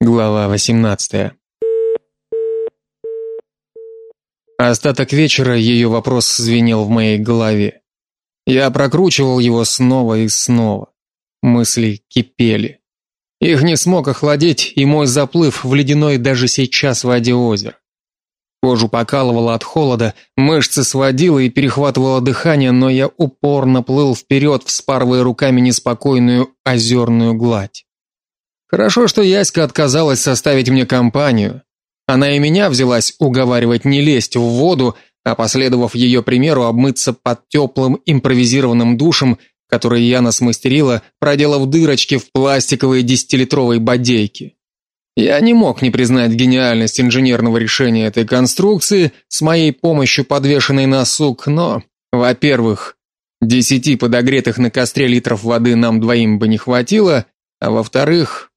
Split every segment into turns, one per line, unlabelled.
Глава 18. Остаток вечера ее вопрос звенел в моей голове. Я прокручивал его снова и снова. Мысли кипели. Их не смог охладить и мой заплыв в ледяной даже сейчас воде озера. Кожу покалывало от холода, мышцы сводило и перехватывало дыхание, но я упорно плыл вперед, вспарывая руками неспокойную озерную гладь. Хорошо, что Яська отказалась составить мне компанию. Она и меня взялась уговаривать не лезть в воду, а последовав ее примеру, обмыться под теплым импровизированным душем, который Яна смастерила, проделав дырочки в пластиковые десятилитровой бодейки. Я не мог не признать гениальность инженерного решения этой конструкции с моей помощью подвешенной на сук, но, во-первых, десяти подогретых на костре литров воды нам двоим бы не хватило, а во-вторых,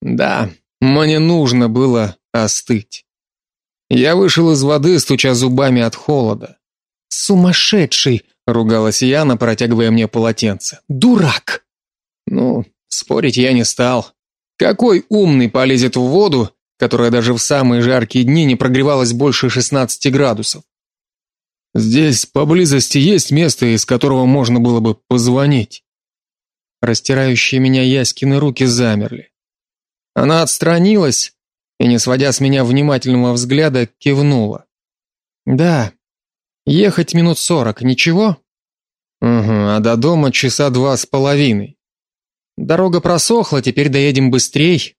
да, мне нужно было остыть. Я вышел из воды, стуча зубами от холода.
Сумасшедший, ругалась Яна, протягивая мне полотенце. Дурак.
Ну, спорить я не стал. Какой умный полезет в воду, которая даже в самые жаркие дни не прогревалась больше 16 градусов? Здесь поблизости есть место, из которого можно было бы позвонить. Растирающие меня Яськины руки замерли. Она отстранилась и, не сводя с меня внимательного взгляда, кивнула. Да. Ехать минут сорок, ничего? Угу, а до дома часа два с половиной. Дорога просохла, теперь доедем быстрей.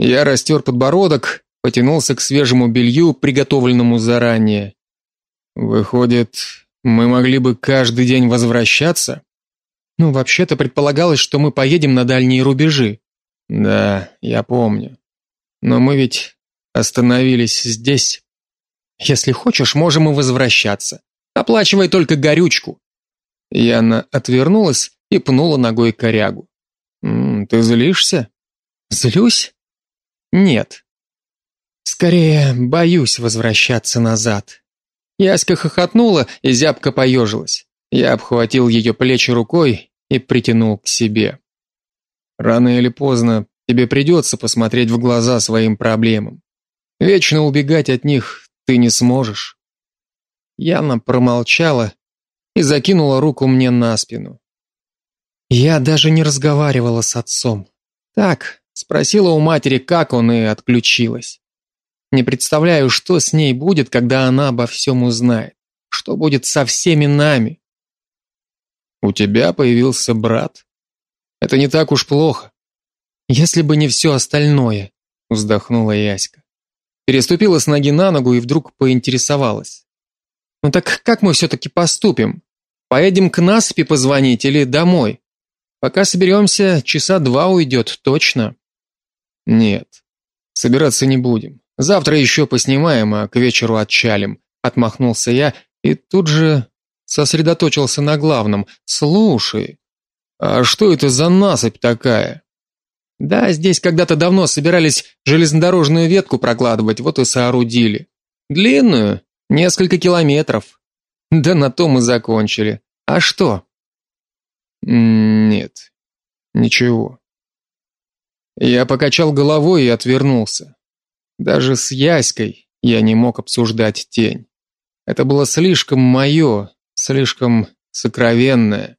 Я растер подбородок, потянулся к свежему белью, приготовленному заранее. Выходит, мы могли бы каждый день возвращаться? Ну, вообще-то предполагалось, что мы поедем на дальние рубежи. Да, я помню. Но мы ведь остановились здесь. Если хочешь, можем и возвращаться. Оплачивай только горючку. Яна отвернулась и пнула ногой корягу. М ты злишься?
Злюсь? Нет. Скорее, боюсь возвращаться назад.
Яська хохотнула и зябко поежилась. Я обхватил ее плечи рукой и притянул к себе. Рано или поздно тебе придется посмотреть в глаза своим проблемам. Вечно убегать от них ты не сможешь. Яна промолчала и закинула руку мне на спину.
Я даже не разговаривала с отцом.
Так, спросила у матери, как он, и отключилась. Не представляю, что с ней будет, когда она обо всем узнает. Что будет со всеми нами? У тебя появился брат? Это не так уж плохо.
Если бы не все остальное, вздохнула Яська.
Переступила с ноги на ногу и вдруг поинтересовалась. Ну так как мы все-таки поступим? Поедем к Насыпи позвонить или домой? Пока соберемся, часа два уйдет точно. Нет. Собираться не будем. Завтра еще поснимаем, а к вечеру отчалим, отмахнулся я и тут же сосредоточился на главном. Слушай, а что это за насыпь такая? Да, здесь когда-то давно собирались железнодорожную ветку прокладывать, вот и соорудили. Длинную, несколько километров. Да на том и закончили. А что? Нет. Ничего. Я покачал головой и отвернулся. Даже с Яськой я не мог обсуждать тень. Это было слишком мое, слишком сокровенное.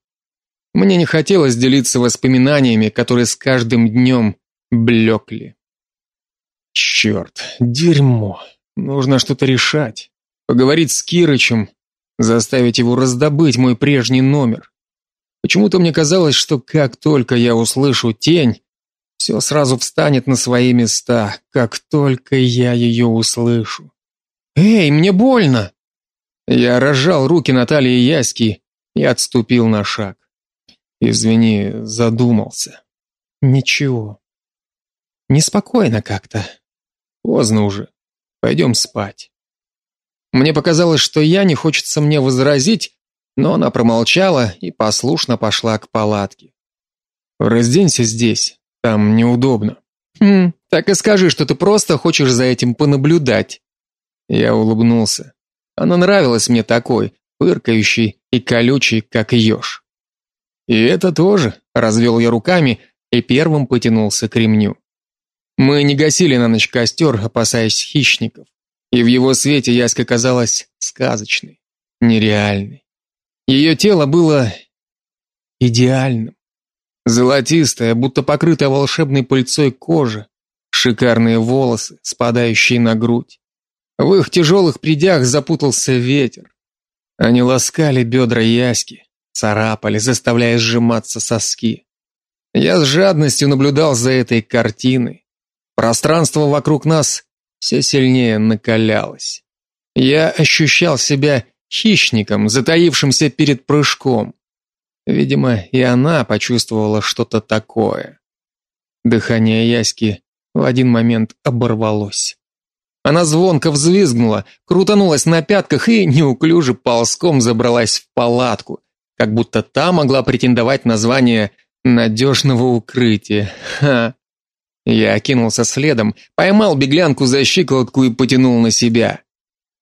Мне не хотелось делиться воспоминаниями, которые с каждым днем блекли. Черт, дерьмо. Нужно что-то решать. Поговорить с Кирычем, заставить его раздобыть мой прежний номер. Почему-то мне казалось, что как только я услышу тень, все сразу встанет на свои места, как только я ее услышу. Эй, мне больно. Я разжал руки Натальи Яськи и отступил на шаг. Извини, задумался.
Ничего. Неспокойно как-то.
Поздно уже. Пойдем спать. Мне показалось, что я не хочется мне возразить, но она промолчала и послушно пошла к палатке. Разденься здесь, там неудобно.
Хм, так и скажи, что ты просто хочешь за этим понаблюдать.
Я улыбнулся. Она нравилась мне такой, пыркающий и колючий, как еж. И это тоже, развел я руками и первым потянулся к ремню. Мы не гасили на ночь костер, опасаясь хищников, и в его свете Яська казалась сказочной, нереальной. Ее тело было идеальным. Золотистая, будто покрытая волшебной пыльцой кожа, шикарные волосы, спадающие на грудь. В их тяжелых придях запутался ветер. Они ласкали бедра Яськи, царапали, заставляя сжиматься соски. Я с жадностью наблюдал за этой картиной. Пространство вокруг нас все сильнее накалялось. Я ощущал себя хищником, затаившимся перед прыжком. Видимо, и она почувствовала что-то такое. Дыхание Яськи в один момент оборвалось. Она звонко взвизгнула, крутанулась на пятках и неуклюже ползком забралась в палатку, как будто та могла претендовать на звание надежного укрытия. Ха. Я кинулся следом, поймал беглянку за щиколотку и потянул на себя.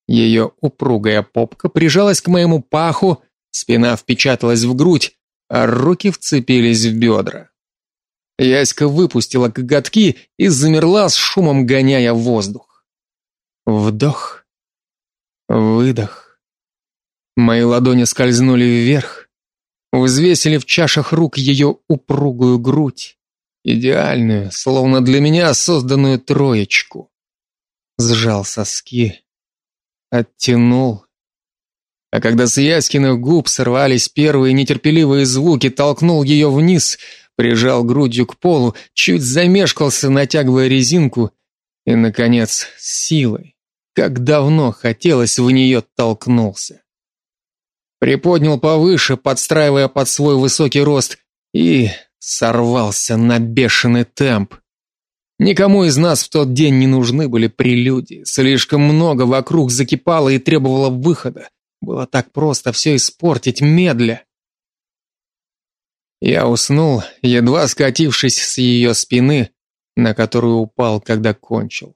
Ее упругая попка прижалась к моему паху, спина впечаталась в грудь, а руки вцепились в бедра. Яська выпустила коготки и замерла с шумом гоняя воздух. Вдох. Выдох. Мои ладони скользнули вверх, взвесили в чашах рук ее упругую грудь, идеальную, словно для меня созданную троечку. Сжал соски, оттянул. А когда с Яськиных губ сорвались первые нетерпеливые звуки, толкнул ее вниз, прижал грудью к полу, чуть замешкался, натягивая резинку и наконец, силой, как давно хотелось в нее толкнулся. Приподнял повыше, подстраивая под свой высокий рост, и сорвался на бешеный темп. Никому из нас в тот день не нужны были прелюдии. Слишком много вокруг закипало и требовало выхода. Было так просто все испортить медля. Я уснул, едва скатившись с ее спины, на которую упал, когда кончил.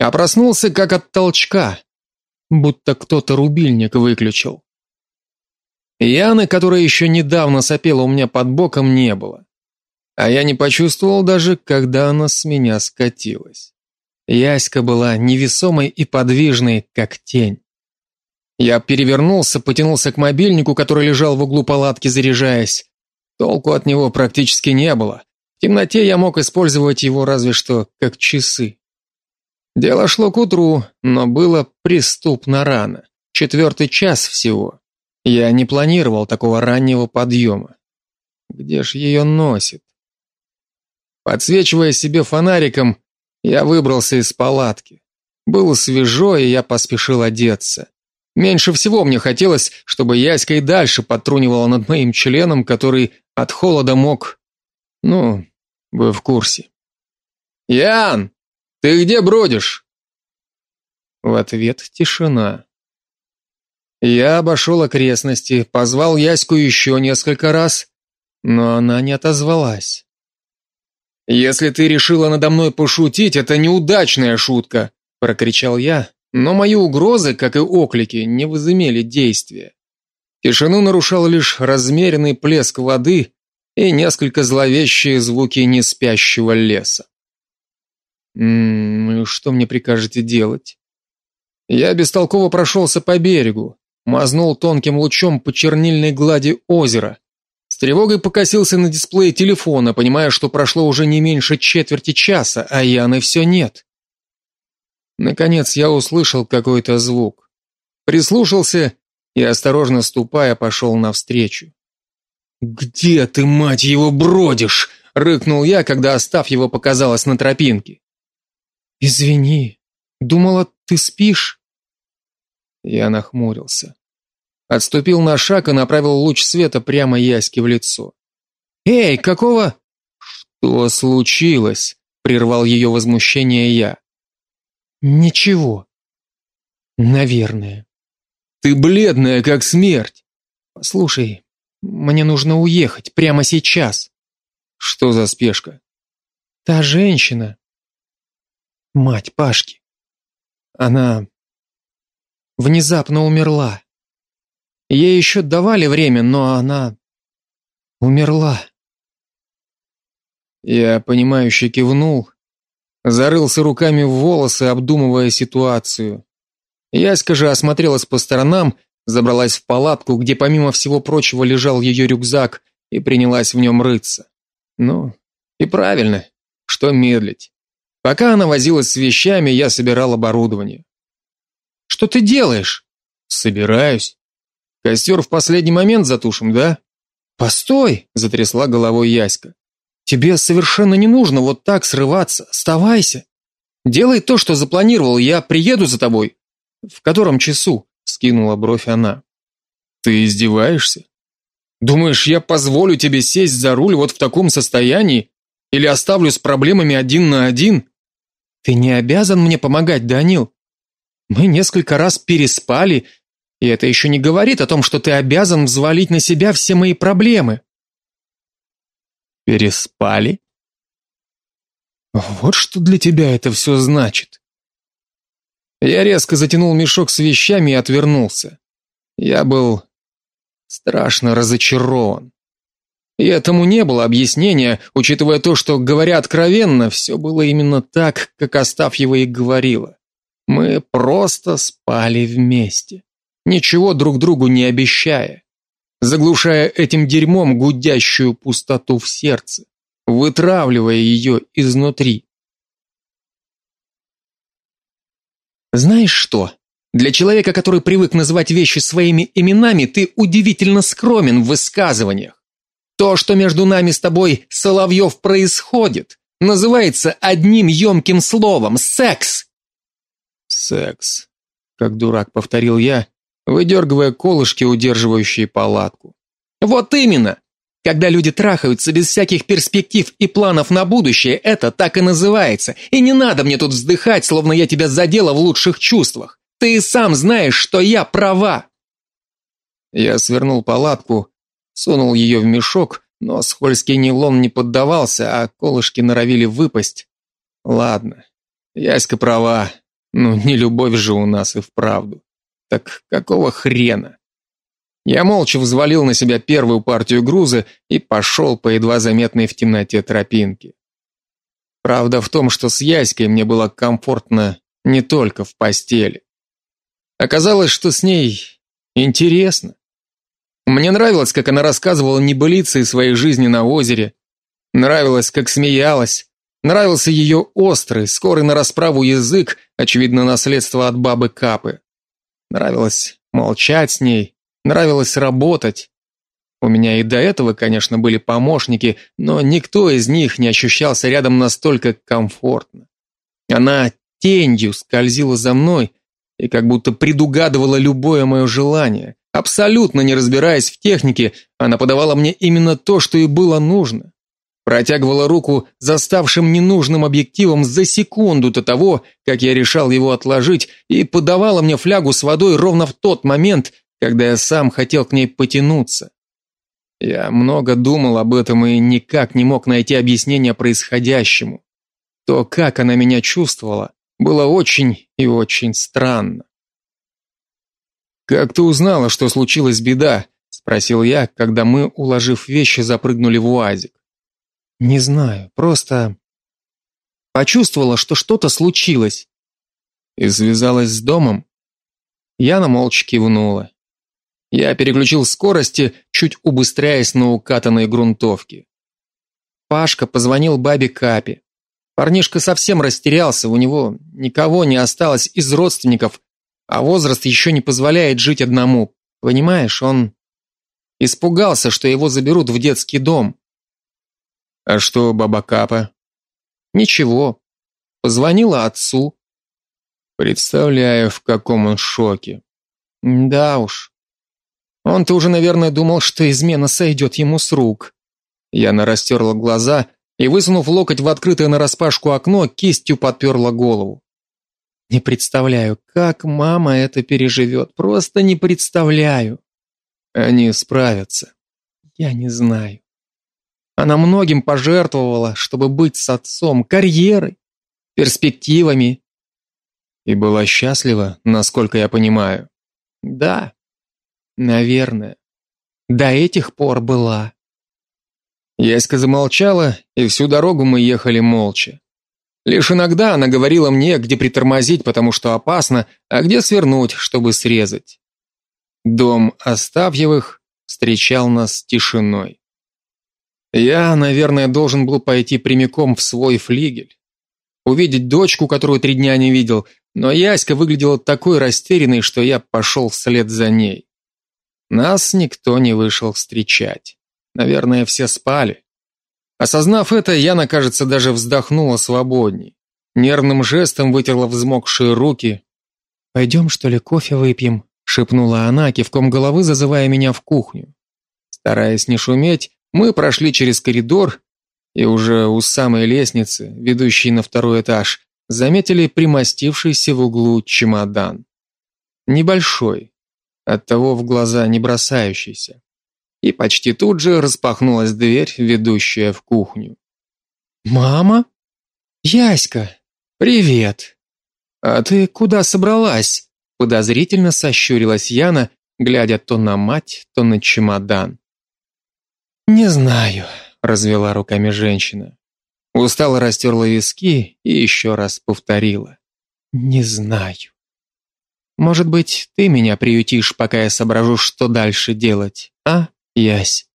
А проснулся как от толчка, будто кто-то рубильник выключил. Яны, которая еще недавно сопела у меня под боком, не было. А я не почувствовал даже, когда она с меня скатилась. Яська была невесомой и подвижной, как тень. Я перевернулся, потянулся к мобильнику, который лежал в углу палатки, заряжаясь. Толку от него практически не было. В темноте я мог использовать его разве что как часы. Дело шло к утру, но было преступно рано. Четвертый час всего. Я не планировал такого раннего подъема. Где ж ее носит? Подсвечивая себе фонариком, я выбрался из палатки. Было свежо, и я поспешил одеться. Меньше всего мне хотелось, чтобы Яська и дальше подтрунивала над моим членом, который от холода мог ну, вы в курсе. Ян, ты где бродишь? В ответ тишина. Я обошел окрестности, позвал Яську еще несколько раз, но она не отозвалась. Если ты решила надо мной пошутить, это неудачная шутка, прокричал я, но мои угрозы, как и оклики, не возымели действия. Тишину нарушал лишь размеренный плеск воды и несколько зловещие звуки неспящего леса. М что мне прикажете делать? Я бестолково прошелся по берегу, мазнул тонким лучом по чернильной глади озера. С тревогой покосился на дисплей телефона, понимая, что прошло уже не меньше четверти часа, а Яны все нет. Наконец я услышал какой-то звук. Прислушался и осторожно ступая пошел навстречу. «Где ты, мать его, бродишь?» — рыкнул я, когда остав его показалась на тропинке. «Извини, думала, ты спишь?» Я нахмурился. Отступил на шаг и направил луч света прямо Яське в лицо. «Эй, какого...» «Что случилось?» — прервал ее возмущение я. «Ничего. Наверное». «Ты бледная, как смерть!» «Послушай, мне нужно уехать прямо сейчас. Что за спешка? Та женщина, мать Пашки. Она внезапно умерла. Ей еще давали время, но она умерла. Я понимающе кивнул, Зарылся руками в волосы, обдумывая ситуацию. Яська же осмотрелась по сторонам, забралась в палатку, где помимо всего прочего лежал ее рюкзак, и принялась в нем рыться. Ну, и правильно, что медлить. Пока она возилась с вещами, я собирал оборудование. Что ты делаешь? Собираюсь. Костер в последний момент затушим, да? Постой, затрясла головой Яська. Тебе совершенно не нужно вот так срываться. Оставайся. Делай то, что запланировал. Я приеду за тобой. В котором часу? скинула бровь она. Ты издеваешься? Думаешь, я позволю тебе сесть за руль вот в таком состоянии или оставлю с проблемами один на один? Ты не обязан мне помогать, Данил. Мы несколько раз переспали, и это еще не говорит о том, что ты обязан взвалить на себя все мои проблемы. Переспали? Вот что для тебя это все значит. Я резко затянул мешок с вещами и отвернулся. Я был страшно разочарован. И этому не было объяснения, учитывая то, что, говоря откровенно, все было именно так, как Остафьева и говорила. Мы просто спали вместе, ничего друг другу не обещая, заглушая этим дерьмом гудящую пустоту в сердце, вытравливая ее изнутри. Знаешь что? Для человека, который привык называть вещи своими именами, ты удивительно скромен в высказываниях. То, что между нами с тобой, Соловьев, происходит, называется одним емким словом секс. Секс, как дурак повторил я, выдергивая колышки, удерживающие палатку. Вот именно. Когда люди трахаются без всяких перспектив и планов на будущее, это так и называется. И не надо мне тут вздыхать, словно я тебя задела в лучших чувствах. Ты сам знаешь, что я права. Я свернул палатку, сунул ее в мешок, но скользкий нейлон не поддавался, а колышки норовили выпасть. Ладно. Яська права. Ну, не любовь же у нас и вправду. Так какого хрена? Я молча взвалил на себя первую партию груза и пошел по едва заметной в темноте тропинке. Правда в том, что с Яськой мне было комфортно не только в постели. Оказалось, что с ней интересно. Мне нравилось, как она рассказывала небылицы из своей жизни на озере. Нравилось, как смеялась. Нравился ее острый, скорый на расправу язык, очевидно, наследство от бабы Капы. Нравилось молчать с ней, нравилось работать. У меня и до этого, конечно, были помощники, но никто из них не ощущался рядом настолько комфортно. Она тенью скользила за мной, и как будто предугадывала любое мое желание. Абсолютно не разбираясь в технике, она подавала мне именно то, что и было нужно. Протягивала руку за ставшим ненужным объективом за секунду до того, как я решал его отложить, и подавала мне флягу с водой ровно в тот момент, когда я сам хотел к ней потянуться. Я много думал об этом и никак не мог найти объяснения происходящему. То, как она меня чувствовала, было очень и очень странно. Как ты узнала, что случилась беда? спросил я, когда мы, уложив вещи, запрыгнули в УАЗик. Не знаю, просто почувствовала, что что-то случилось. И связалась с домом. Яна молча кивнула. Я переключил скорости, чуть убыстряясь на укатанной грунтовке. Пашка позвонил бабе Капе. Парнишка совсем растерялся, у него никого не осталось из родственников, а возраст еще не позволяет жить одному. Понимаешь, он испугался, что его заберут в детский дом. А что баба Капа? Ничего. Позвонила отцу. Представляю, в каком он шоке. Да уж. Он-то уже, наверное, думал, что измена сойдет ему с рук. Я нарастерла глаза и, высунув локоть в открытое нараспашку окно, кистью подперла голову. Не представляю, как мама это переживет, просто не представляю. Они справятся. Я не знаю. Она многим пожертвовала, чтобы быть с отцом, карьерой, перспективами. И была счастлива, насколько я понимаю. Да. Наверное. До этих пор была. Яська замолчала, и всю дорогу мы ехали молча. Лишь иногда она говорила мне, где притормозить, потому что опасно, а где свернуть, чтобы срезать. Дом Остапьевых встречал нас тишиной. Я, наверное, должен был пойти прямиком в свой флигель, увидеть дочку, которую три дня не видел, но Яська выглядела такой растерянной, что я пошел вслед за ней. Нас никто не вышел встречать. Наверное, все спали. Осознав это, Яна, кажется, даже вздохнула свободней. Нервным жестом вытерла взмокшие руки. «Пойдем, что ли, кофе выпьем?» шепнула она, кивком головы зазывая меня в кухню. Стараясь не шуметь, мы прошли через коридор и уже у самой лестницы, ведущей на второй этаж, заметили примостившийся в углу чемодан. Небольшой, оттого в глаза не бросающийся. И почти тут же распахнулась дверь, ведущая в кухню.
Мама? Яська, привет.
А ты куда собралась? Подозрительно сощурилась Яна, глядя то на мать, то на чемодан.
Не знаю,
развела руками женщина. Устало растерла виски и еще раз повторила: "Не знаю. Может быть, ты меня приютишь, пока я соображу, что дальше делать, а, Ясь?"